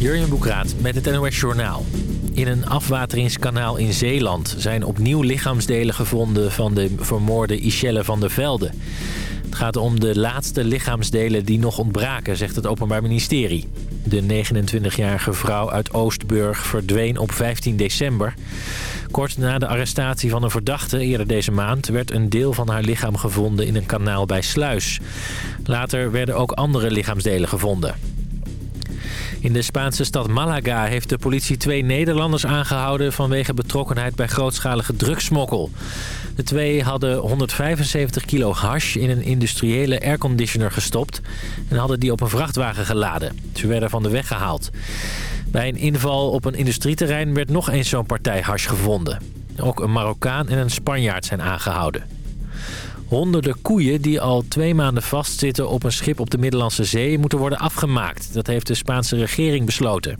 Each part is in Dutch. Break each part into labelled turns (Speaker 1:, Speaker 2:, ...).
Speaker 1: Jurjen Boekraat met het NOS Journaal. In een afwateringskanaal in Zeeland zijn opnieuw lichaamsdelen gevonden van de vermoorde Ischelle van der Velde. Het gaat om de laatste lichaamsdelen die nog ontbraken, zegt het Openbaar Ministerie. De 29-jarige vrouw uit Oostburg verdween op 15 december. Kort na de arrestatie van een verdachte eerder deze maand... werd een deel van haar lichaam gevonden in een kanaal bij Sluis. Later werden ook andere lichaamsdelen gevonden. In de Spaanse stad Malaga heeft de politie twee Nederlanders aangehouden... vanwege betrokkenheid bij grootschalige drugsmokkel. De twee hadden 175 kilo hash in een industriële airconditioner gestopt... en hadden die op een vrachtwagen geladen. Ze werden van de weg gehaald. Bij een inval op een industrieterrein werd nog eens zo'n partij hash gevonden. Ook een Marokkaan en een Spanjaard zijn aangehouden. Honderden koeien die al twee maanden vastzitten op een schip op de Middellandse Zee... moeten worden afgemaakt. Dat heeft de Spaanse regering besloten.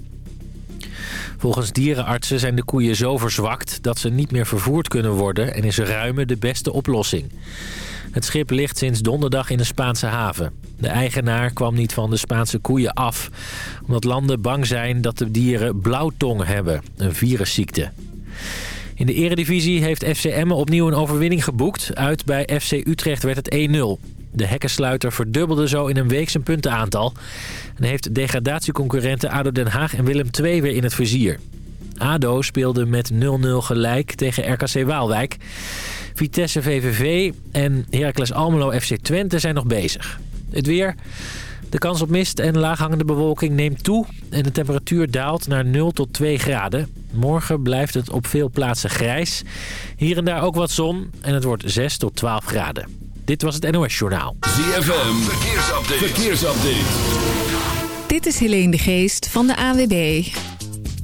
Speaker 1: Volgens dierenartsen zijn de koeien zo verzwakt dat ze niet meer vervoerd kunnen worden... en is ruimen de beste oplossing. Het schip ligt sinds donderdag in de Spaanse haven. De eigenaar kwam niet van de Spaanse koeien af... omdat landen bang zijn dat de dieren blauwtong hebben, een virusziekte. In de eredivisie heeft FC Emmen opnieuw een overwinning geboekt. Uit bij FC Utrecht werd het 1-0. De hekkensluiter verdubbelde zo in een week zijn puntenaantal... en heeft degradatieconcurrenten ADO Den Haag en Willem II weer in het vizier. ADO speelde met 0-0 gelijk tegen RKC Waalwijk. Vitesse VVV en Heracles Almelo FC Twente zijn nog bezig. Het weer... De kans op mist en laaghangende bewolking neemt toe en de temperatuur daalt naar 0 tot 2 graden. Morgen blijft het op veel plaatsen grijs. Hier en daar ook wat zon en het wordt 6 tot 12 graden. Dit was het NOS Journaal.
Speaker 2: ZFM, verkeersupdate. verkeersupdate.
Speaker 3: Dit is Helene de Geest van de AWB.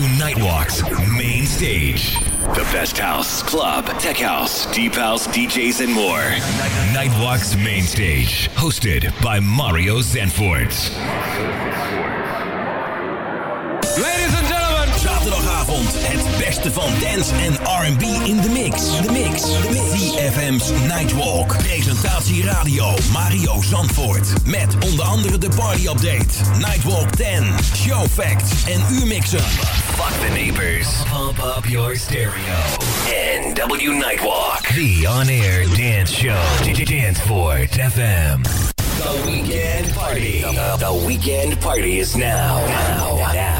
Speaker 4: to Nightwalk's main stage. The best house, club, tech house, deep house, DJs, and more. Nightwalk's main stage, hosted by Mario Zanfort.
Speaker 2: Ladies and gentlemen.
Speaker 4: Zaterdagavond, het beste van dance en R&B in de mix. De mix. De mix. CFM's Nightwalk. Presentatie radio Mario Zandvoort. Met onder andere de party update, Nightwalk 10, show facts en uurmixen. Fuck the neighbors. Pump up your stereo. NW Nightwalk. The on-air dance show. Danceport FM. The weekend party. The, the weekend party is now, now, now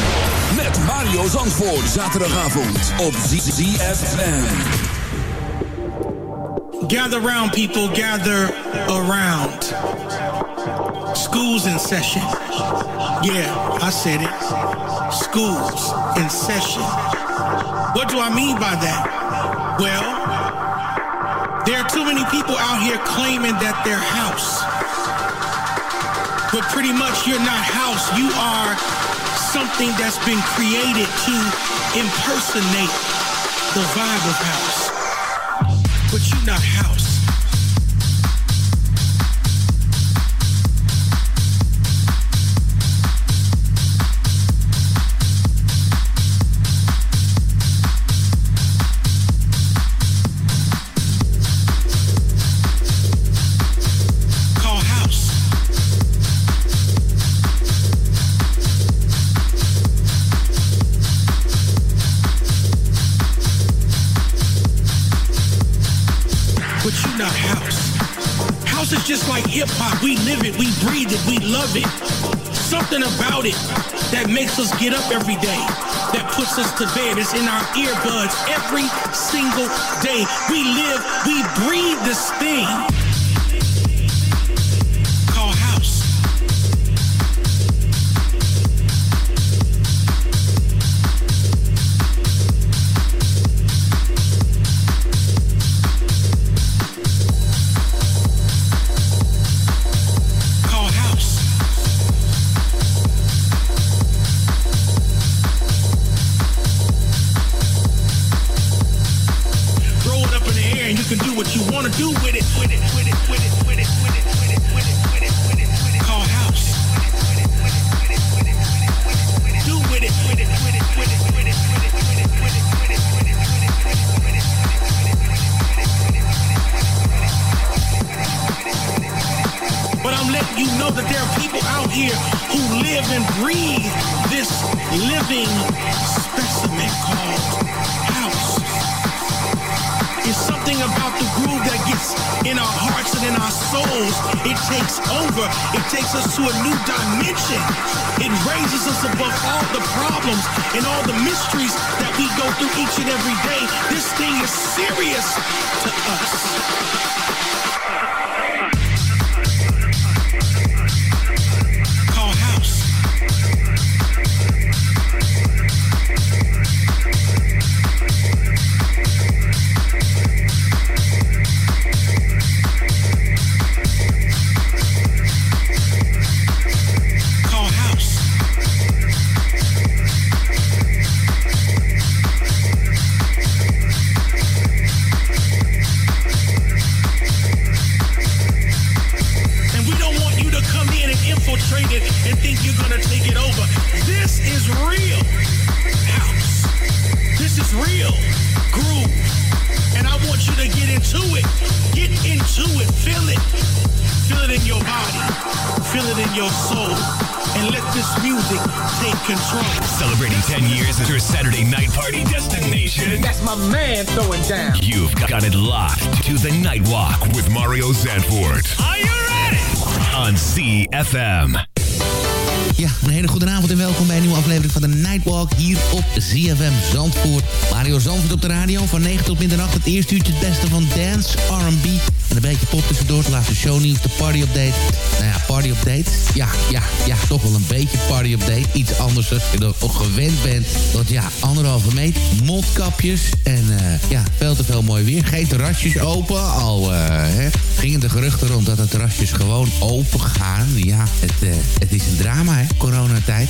Speaker 2: Zandvoort. Zaterdagavond op ZFM.
Speaker 5: Gather round people, gather around. School's in session. Yeah, I said it. School's in session. What do I mean by that? Well, there are too many people out here claiming that they're house. But pretty much you're not house, you are something that's been created to impersonate the vibe of house. But you're not house. live it, we breathe it, we love it. Something about it that makes us get up every day, that puts us to bed. It's in our earbuds every single day. We live, we breathe this thing. Every day. This thing is serious to us.
Speaker 6: ZFM Zandvoort. Mario Zandvoort op de radio van 9 tot middernacht. Het eerste uurtje het beste van dance, R&B en een beetje pop tussendoor. De laatste shownieuws, de party update. Nou ja, party update. Ja, ja, ja, toch wel een beetje party update. Iets anders dan je er gewend bent. Want ja, anderhalve meter, mondkapjes en eh, ja, veel te veel mooi weer. Geen terrasjes open. Al eh, hè, gingen de geruchten rond dat de terrasjes gewoon open gaan. Ja, het, eh, het is een drama, hè, coronatijd.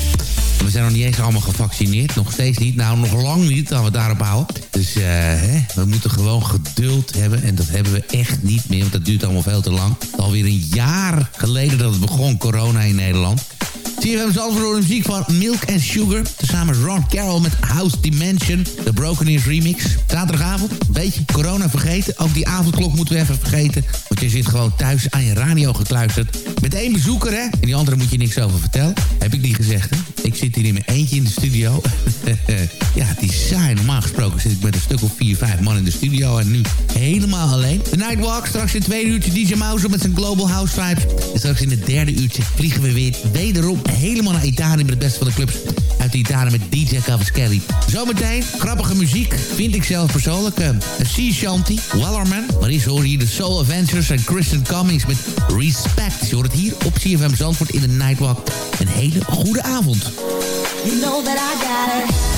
Speaker 6: We zijn nog niet eens allemaal gevaccineerd. Nog steeds niet. Nou, nog lang niet, dan we het daarop houden. Dus eh, hè, we moeten gewoon geduld hebben. En dat hebben we echt niet meer, want dat duurt allemaal veel te lang. Alweer een jaar geleden dat het begon, corona in Nederland. CFM Zandvoort de muziek van Milk and Sugar. Tezamen Ron Carroll met House Dimension. De Broken Ears remix. Zaterdagavond, een beetje corona vergeten. Ook die avondklok moeten we even vergeten. Want je zit gewoon thuis aan je radio gekluisterd. Met één bezoeker, hè. En die andere moet je niks over vertellen. Heb ik niet gezegd, hè. Ik zit hier in mijn eentje in de studio. ja, het is saai. Normaal gesproken zit ik met een stuk of vier, vijf man in de studio. En nu helemaal alleen. De Nightwalk, straks in het tweede uurtje DJ Mouse met zijn Global House Vibes. En straks in het derde uurtje vliegen we weer wederom helemaal naar Italië... met het beste van de clubs uit Italië met DJ Cavaschelli. Zometeen grappige muziek, vind ik zelf persoonlijk. Eh, een Sea Shanty, Wellerman. Maar is hoor hier de Soul Avengers en Kristen Cummings met Respect. Je hoort het hier op CFM Zandvoort in de Nightwalk. Een hele goede avond. You know that I got it.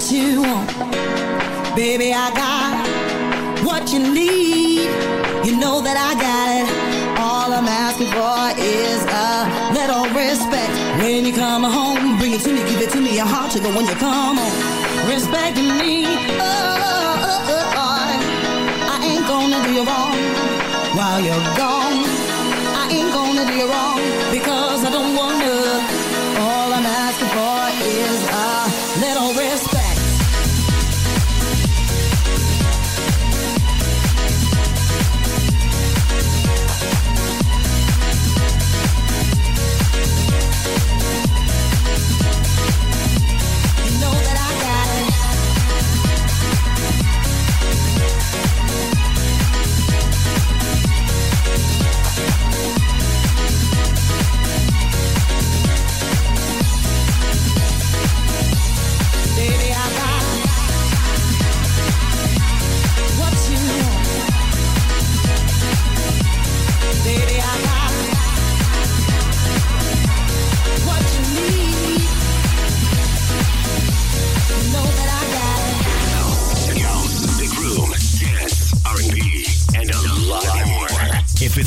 Speaker 7: what you want. Baby, I got what you need. You know that I got it. All I'm asking for is a little respect. When you come home, bring it to me, give it to me, your heart sugar when you come home. Respecting me, oh, oh, oh, I ain't gonna do you wrong while you're gone. I ain't gonna do you wrong.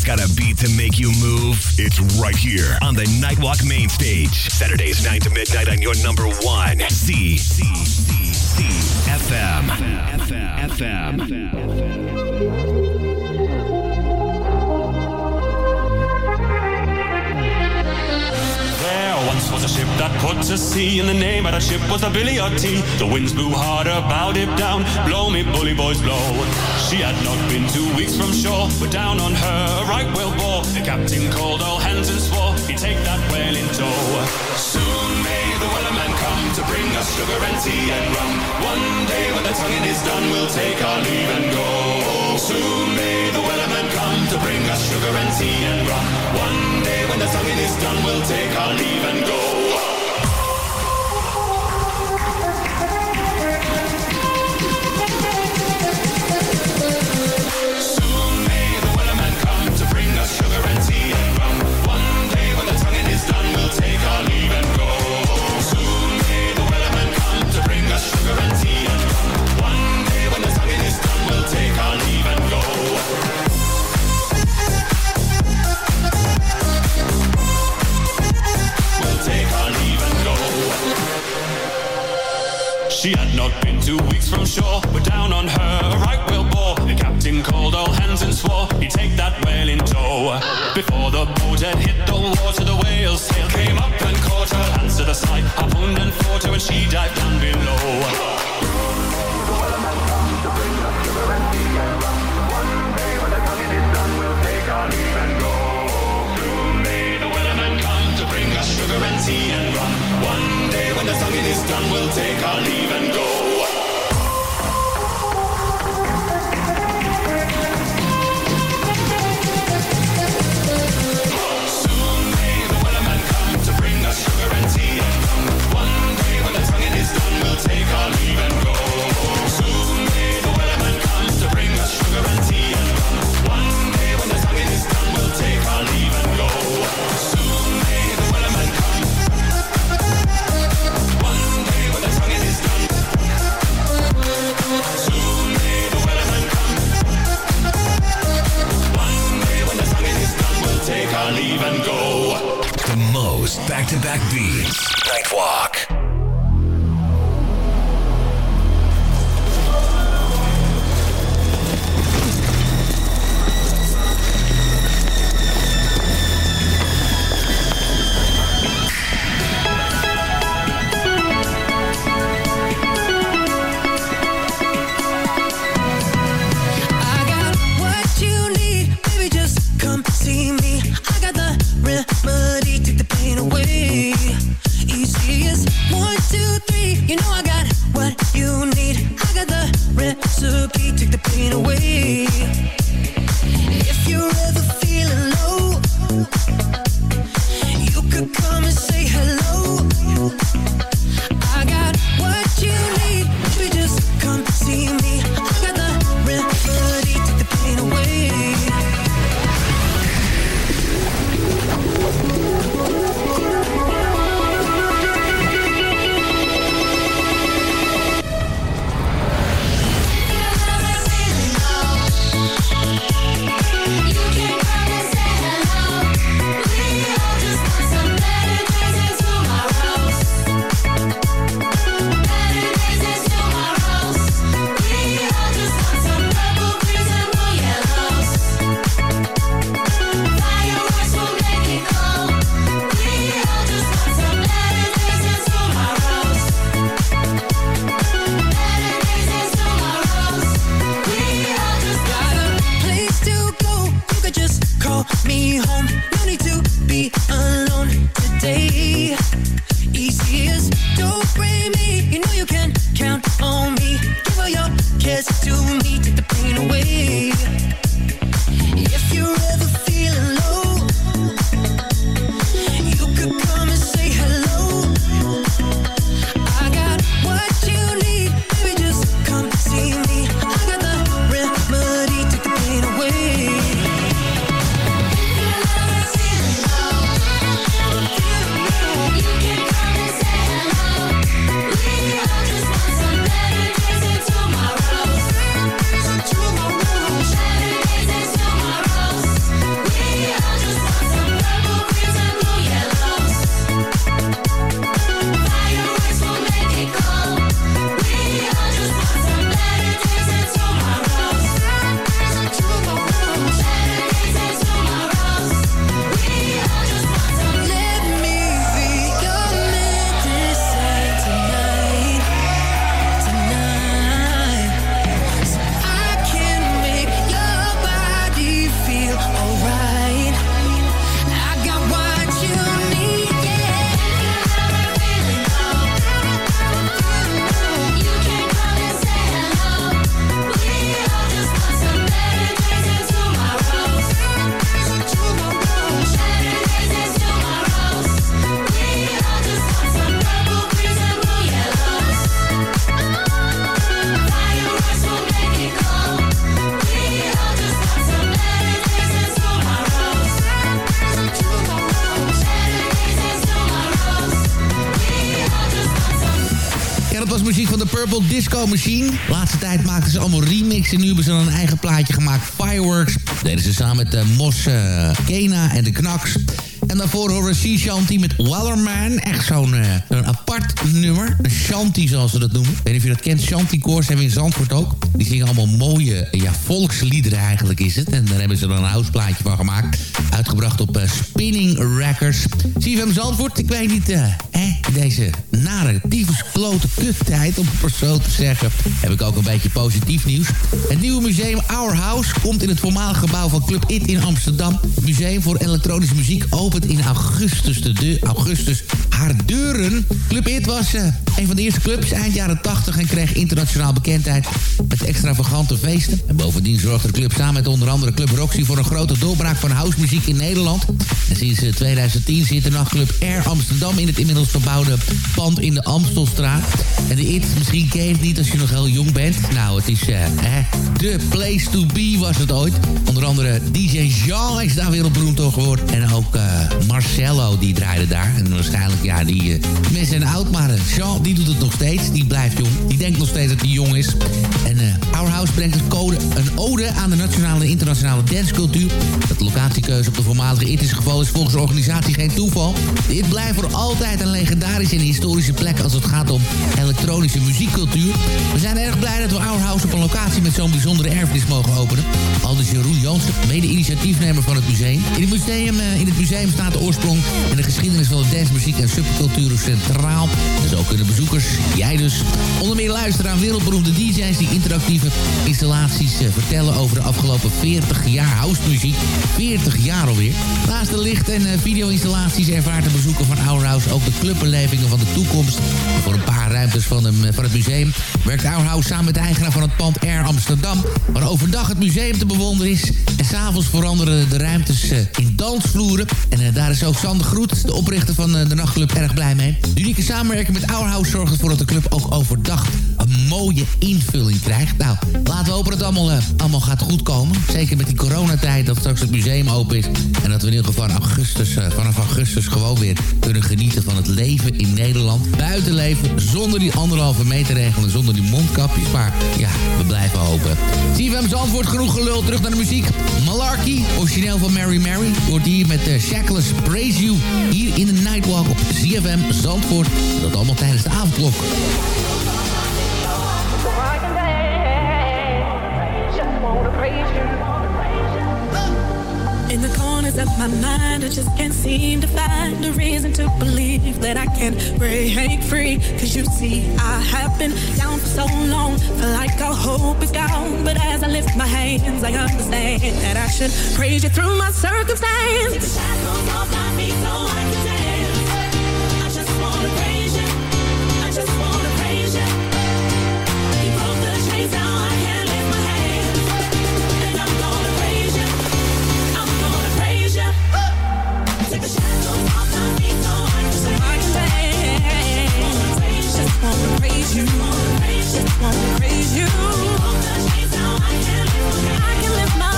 Speaker 7: Someone's got a beat to make you move. It's
Speaker 4: right here on the Nightwalk
Speaker 8: main stage. Saturdays 9 to midnight on your number one. C. C. C. C. FM. FM. FM. Once was a ship that put to sea, and the name of that ship was the Billy O.T. The winds blew hard about it down. Blow me, bully boys, blow. She had not been two weeks from shore, but down on her right whale bore. The captain called all hands and swore he'd take that whale in tow. Soon may the whaleman come to bring us sugar and tea and rum. One day when the tonguing is done, we'll take our leave and go. Soon may the wellerman come to bring us sugar and tea and rum. One day when the tonguing is done, we'll take our leave and go. two weeks from shore, we're down on her, a right whale bore. The captain called all hands and swore he'd take that whale in tow. Before the boat had hit the water, the whale's tail came up and caught her. Hands to the side, harpooned and fought her, and she dived down below. sugar and tea and rum. One day when the singing
Speaker 6: is done, we'll take our leave and go. Purple Disco Machine. Laatste tijd maakten ze allemaal remixen. Nu hebben ze dan een eigen plaatje gemaakt. Fireworks. Dat deden ze samen met uh, Mos eh, Kena en de Knaks. En daarvoor horen Sea Shanty met Wellerman. Echt zo'n eh, zo'n apart nummer. Een shanty zoals ze dat noemen. Ik weet niet of je dat kent. Shanty koors hebben we in Zandvoort ook. Die zingen allemaal mooie ja, volksliederen eigenlijk is het. En daar hebben ze dan een houseplaatje van gemaakt. Uitgebracht op eh, Spinning Records. CFM Zandvoort, ik weet niet... eh, hè, deze nare, tyfus klote kuttijd, om het zo te zeggen... heb ik ook een beetje positief nieuws. Het nieuwe museum Our House komt in het voormalige gebouw van Club IT in Amsterdam. Museum voor elektronische muziek opent in augustus, de augustus haar deuren. Club IT was eh, een van de eerste clubs eind jaren 80 en kreeg internationaal bekendheid met extravagante feesten. En bovendien zorgde de club samen met onder andere Club Roxy voor een grote doorbraak van housemuziek in Nederland. En sinds eh, 2010 zit de nachtclub Air Amsterdam in het inmiddels verbouwde pand in de Amstelstraat. En de IT, misschien ken je het niet als je nog heel jong bent. Nou, het is eh, de place to be was het ooit. Onder andere DJ Jean is daar wereldberoemd door geworden. En ook eh, Marcello, die draaide daar. En waarschijnlijk, ja, die mensen zijn oud, maar Jean, die doet het nog steeds. Die blijft jong. Die denkt nog steeds dat hij jong is. En Our House brengt een, code, een ode aan de nationale en internationale dancecultuur. Dat de locatiekeuze op de voormalige Ittische geval is volgens de organisatie geen toeval. Dit blijft voor altijd een legendarische en historische plek als het gaat om elektronische muziekcultuur. We zijn erg blij dat we Our House op een locatie met zo'n bijzondere erfenis mogen openen. Aldus Jeroen Jansen, mede-initiatiefnemer van het museum. In het museum, eh, in het museum staat de oorsprong en de geschiedenis van de dancemuziek en subcultuur centraal. En zo kunnen bezoekers, jij dus, onder meer luisteren aan wereldberoemde DJ's die interactieve installaties eh, vertellen over de afgelopen 40 jaar housemuziek. 40 jaar alweer. Naast de licht- en uh, video-installaties ervaart de bezoeker van Our House ook de clubbelevingen van de toekomst. voor een paar ruimtes van, hem, van het museum werkt Our House samen met de eigenaar van het pand Air Amsterdam. Waar overdag het museum te bewonderen is. En s'avonds veranderen de ruimtes in dansvloeren. En uh, daar is ook Sander Groet, de oprichter van uh, de nachtclub, erg blij mee. De unieke samenwerking met Our House zorgt ervoor dat de club ook overdag een mooie invulling krijgt. Nou, laten we hopen dat het allemaal, allemaal gaat goedkomen. Zeker met die coronatijd, dat straks het museum open is. En dat we in ieder geval augustus, vanaf augustus gewoon weer kunnen genieten van het leven in Nederland. Buiten leven, zonder die anderhalve meter regelen, zonder die mondkapjes. Maar ja, we blijven hopen. CFM antwoord genoeg gelul. Terug naar de muziek. Malarkey, origineel van Mary Mary. Wordt hier met uh, Shackles Praise You. Hier in de Nightwalk op CFM Zandvoort. Dat allemaal tijdens de avondklok.
Speaker 9: Corners of my mind, I just can't seem to find a reason to believe that I can break free. Cause you see, I have been down for so long, feel like all hope is gone. But as I lift my hands, I understand that I should praise you through my circumstance. Wanna praise you. Wanna praise you. I can lift my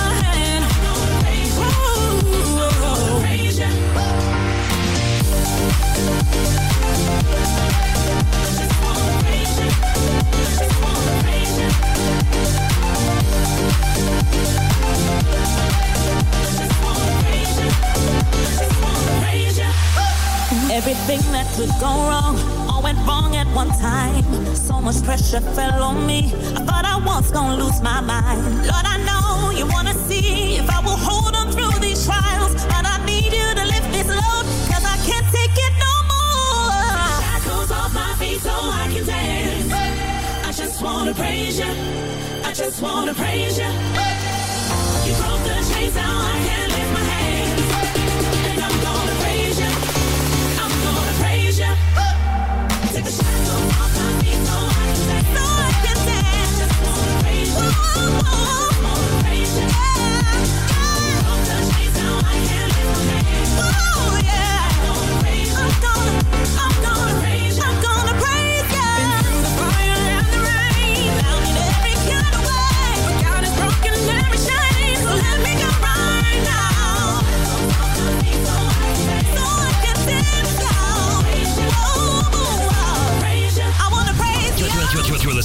Speaker 10: pressure fell on me. I thought I was gonna lose my mind. Lord, I know you wanna see if I will hold on through these trials. But I need you to lift this load, cause I can't take it no more.
Speaker 9: Shackles off my feet so I can dance. I just wanna praise you. I just wanna praise you. You broke the chains, now I can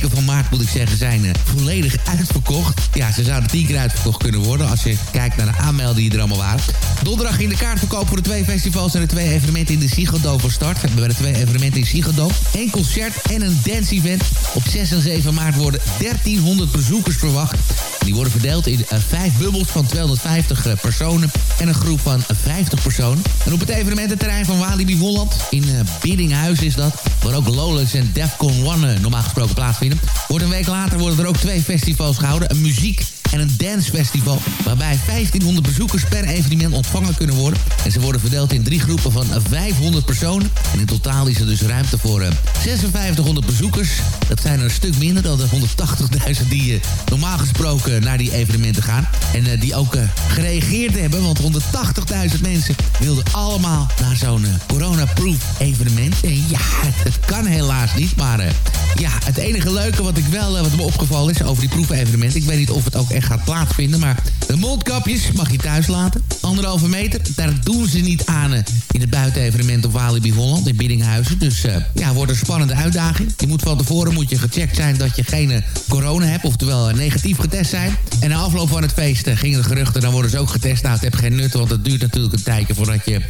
Speaker 6: weken van maart, moet ik zeggen, zijn eh, volledig uitverkocht. Ja, ze zouden tien keer uitverkocht kunnen worden... als je kijkt naar de aanmeldingen die er allemaal waren. Donderdag in de kaartverkoop voor de twee festivals... en de twee evenementen in de Ziggo voor start. We hebben de twee evenementen in Ziggo één concert en een dance-event. Op 6 en 7 maart worden 1300 bezoekers verwacht. Die worden verdeeld in eh, vijf bubbels van 250 eh, personen en een groep van 50 personen. En op het evenemententerrein van Walibi Holland in eh, Biddinghuis is dat... waar ook Lowlands en Defcon One eh, normaal gesproken plaatsvinden. Wordt een week later worden er ook twee festivals gehouden. Een muziek en een dancefestival... waarbij 1500 bezoekers per evenement ontvangen kunnen worden. En ze worden verdeeld in drie groepen van 500 personen. En in totaal is er dus ruimte voor uh, 5600 bezoekers. Dat zijn er een stuk minder dan de 180.000 die uh, normaal gesproken naar die evenementen gaan. En uh, die ook gereageerd hebben, want 180.000 mensen wilden allemaal naar zo'n corona-proof evenement. En ja, het kan helaas niet, maar ja, het enige leuke wat ik wel, wat me opgevallen is over die proefevenement. Ik weet niet of het ook echt gaat plaatsvinden, maar de mondkapjes mag je thuis laten. Anderhalve meter, daar doen ze niet aan in het buitenevenement op Walibi Holland in Biddinghuizen. Dus uh, ja, wordt een spannende uitdaging. Je moet van tevoren moet je gecheckt zijn dat je geen uh, corona hebt, oftewel negatief getest zijn. En na afloop van het feest gingen de geruchten, dan worden ze ook getest. Nou, het heeft geen nut, want het duurt natuurlijk een tijdje voordat je,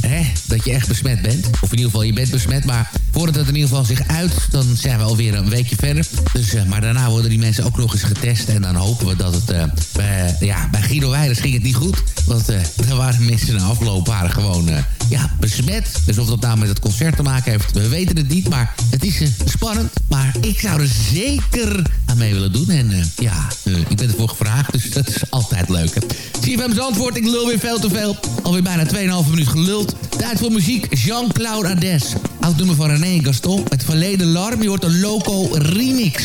Speaker 6: hè, dat je echt besmet bent. Of in ieder geval, je bent besmet, maar voordat het in ieder geval zich uit, dan zijn we alweer een weekje verder. Dus, maar daarna worden die mensen ook nog eens getest. En dan hopen we dat het, ja, bij Guido Weijers ging het niet goed. Want er waren mensen na afloop waren gewoon ja, besmet. Dus of dat nou met het concert te maken heeft, we weten het niet. Maar het is uh, spannend. Maar ik zou er zeker aan mee willen doen. En uh, ja, uh, ik ben ervoor gevraagd. Dus dat is altijd leuk. Hè. CFM's antwoord, ik lul weer veel te veel. Alweer bijna 2,5 minuut geluld. Tijd voor muziek, Jean-Claude Ades. Oud nummer van René Gaston. Het verleden larm, je hoort een Loco remix.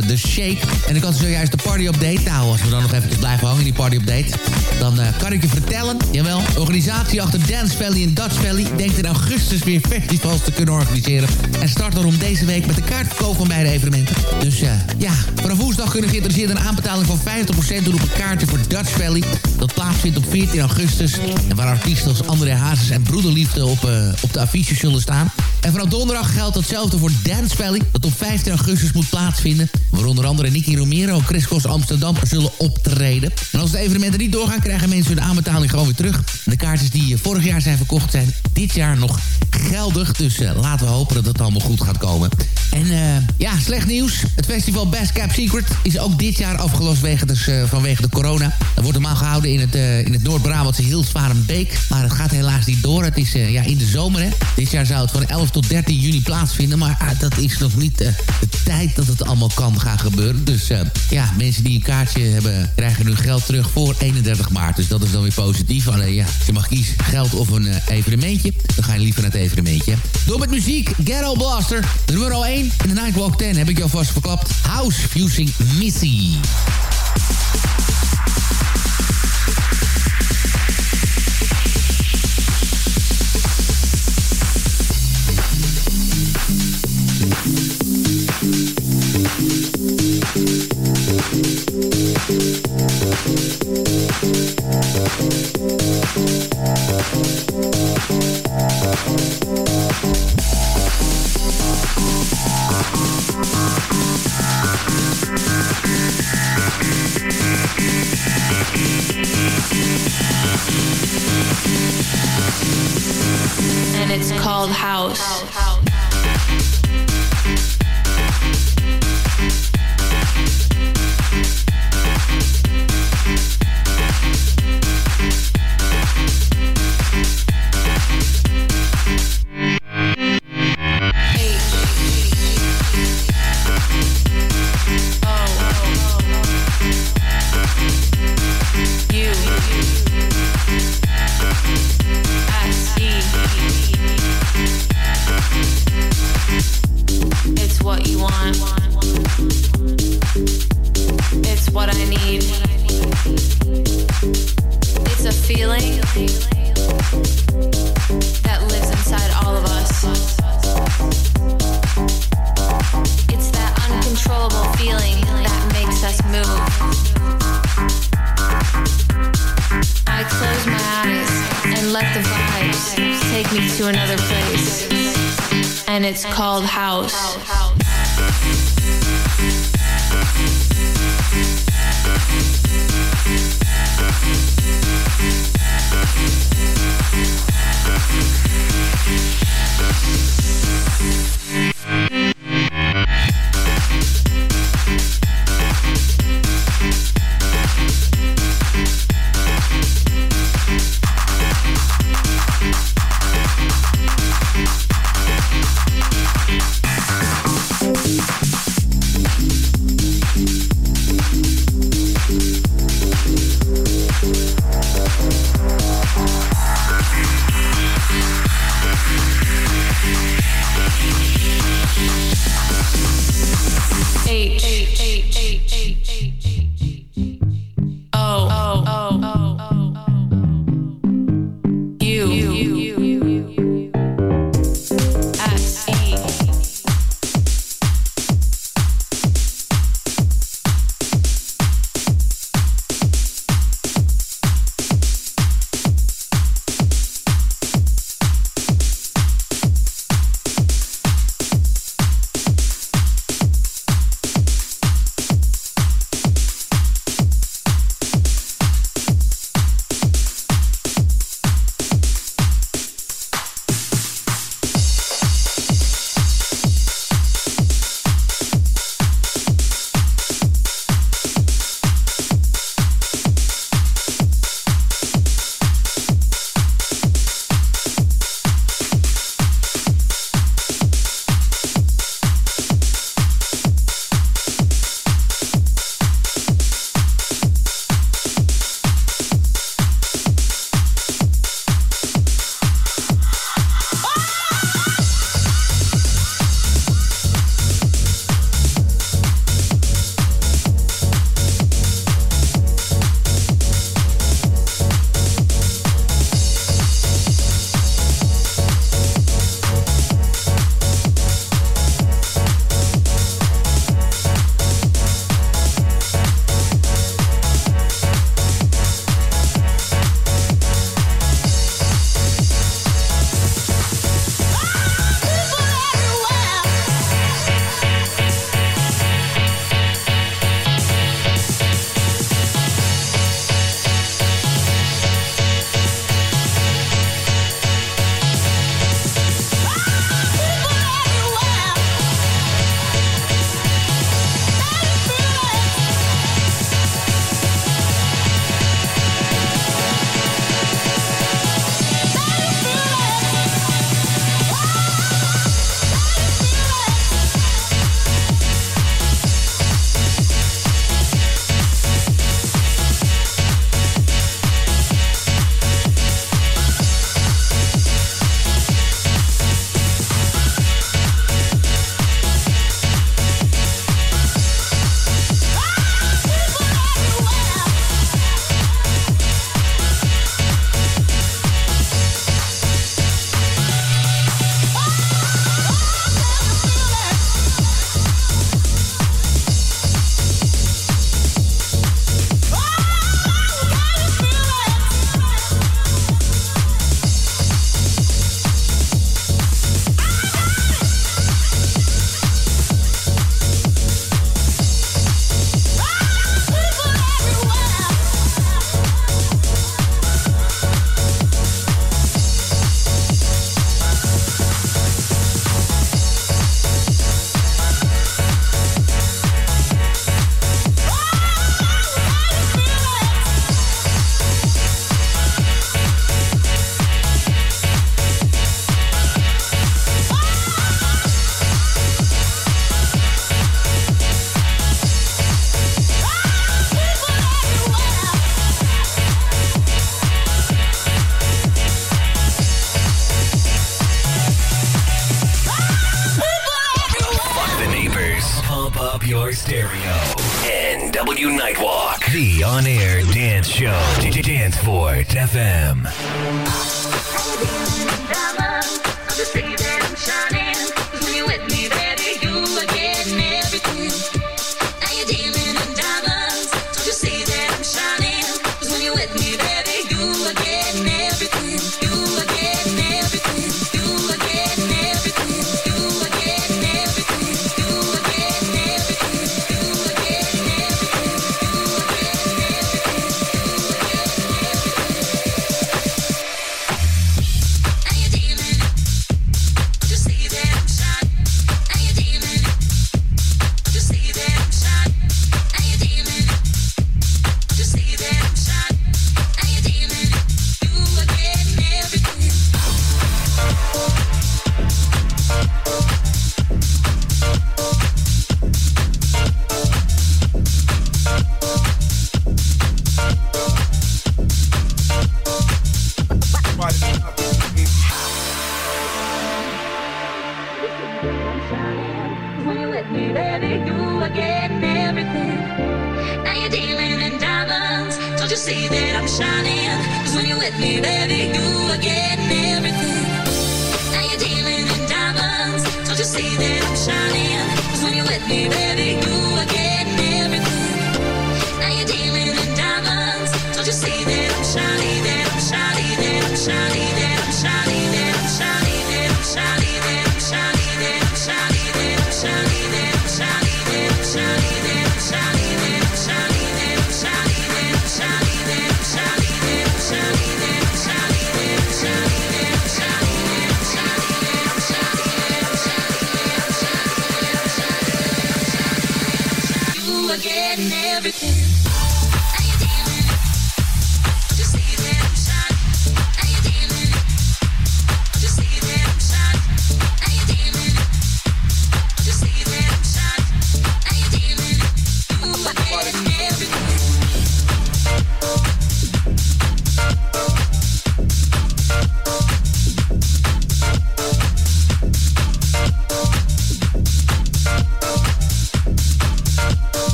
Speaker 8: The
Speaker 6: Shake. En ik had zojuist de party update. Nou, als we dan nog even blijven hangen in die party update... dan uh, kan ik je vertellen... Jawel, de organisatie achter Dance Valley en Dutch Valley... denkt in augustus weer festivals te kunnen organiseren. En start daarom deze week met de kaartverkoop van beide evenementen. Dus ja, vanaf woensdag kunnen geïnteresseerden een aanbetaling van 50% doen op een kaartje voor Dutch Valley. Dat plaatsvindt op 14 augustus. En waar artiesten als André Hazes en Broederliefde op, uh, op de affiches zullen staan. En vanaf donderdag geldt hetzelfde voor Valley. Dat op 15 augustus moet plaatsvinden. Waar onder andere Nicky Romero en Chris Amsterdam zullen optreden. En als de evenementen niet doorgaan, krijgen mensen hun aanbetaling gewoon weer terug. De kaartjes die vorig jaar zijn verkocht zijn dit jaar nog geldig. Dus uh, laten we hopen dat het allemaal goed gaat komen. En uh, ja, slecht nieuws. Het festival Best Cap Secret is ook dit jaar afgelost dus, uh, vanwege de corona. Dat wordt normaal gehouden in het, in het Noord-Brabantse Hilsvarenbeek. Maar het gaat helaas niet door. Het is ja, in de zomer, hè. Dit jaar zou het van 11 tot 13 juni plaatsvinden. Maar ah, dat is nog niet de tijd dat het allemaal kan gaan gebeuren. Dus ja, mensen die een kaartje hebben, krijgen hun geld terug voor 31 maart. Dus dat is dan weer positief. Alleen ja, je mag kiezen geld of een evenementje. Dan ga je liever naar het evenementje. Door met muziek, Ghetto Blaster. Nummer 1 in de Nightwalk 10 heb ik jou vast verklapt. House Fusing Missy.
Speaker 11: And it's called House. It's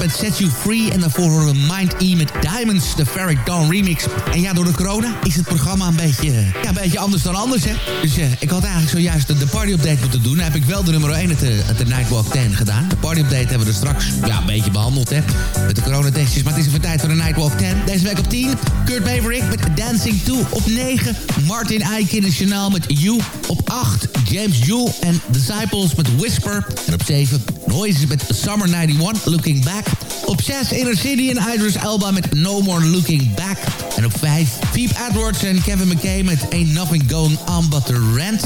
Speaker 6: uit met Set You Free. En daarvoor horen we Mind E met Diamonds, de Ferric Dawn remix. En ja, door de corona is het programma een beetje, ja, een beetje anders dan anders, hè. Dus eh, ik had eigenlijk zojuist de, party update moeten doen. Dan heb ik wel de nummer 1 het, de, het de Nightwalk 10 gedaan. De party update hebben we er straks ja, een beetje behandeld, hè. Met de coronatestjes. Maar het is even tijd voor de Nightwalk 10. Deze week op 10, Kurt Baverick met Dancing 2. Op 9, Martin Eiken in Chanel met You. Op 8, James Jewel en Disciples met Whisper. En op 7, Noises met Summer 91, Looking Back. Op 6, Inner City en Idris Elba met No More Looking Back. En op 5, Phoebe Edwards en Kevin McKay met Ain't Nothing Going On But The Rent.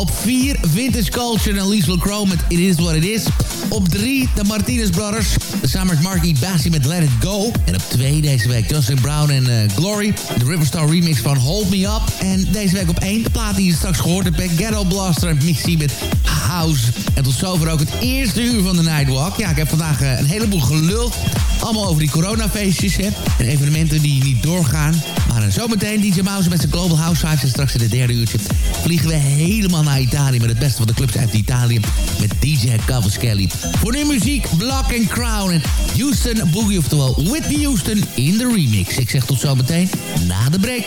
Speaker 6: Op 4, Vintage Culture en Liesl Crow met It Is What It Is. Op 3, de Martinez Brothers. Samen met Marky Bassi met Let It Go. En op 2 deze week Justin Brown en uh, Glory. De Riverstar remix van Hold Me Up. En deze week op 1, de plaat die je straks gehoord hebt. Ghetto Blaster en Mixie met House. En tot zover ook het eerste uur van de Nightwalk. Ja, ik heb vandaag uh, een heleboel geluld. Allemaal over die coronafeestjes, hè. En evenementen die niet doorgaan. Maar uh, zometeen DJ Mouse met zijn Global House Vibes. En straks in het derde uurtje vliegen we helemaal naar Italië... met het beste van de clubs uit Italië. Met DJ Cavaschelli. Voor nu muziek Block and Crown en Houston Boogie. Oftewel Whitney Houston in de remix. Ik zeg tot zometeen na de break.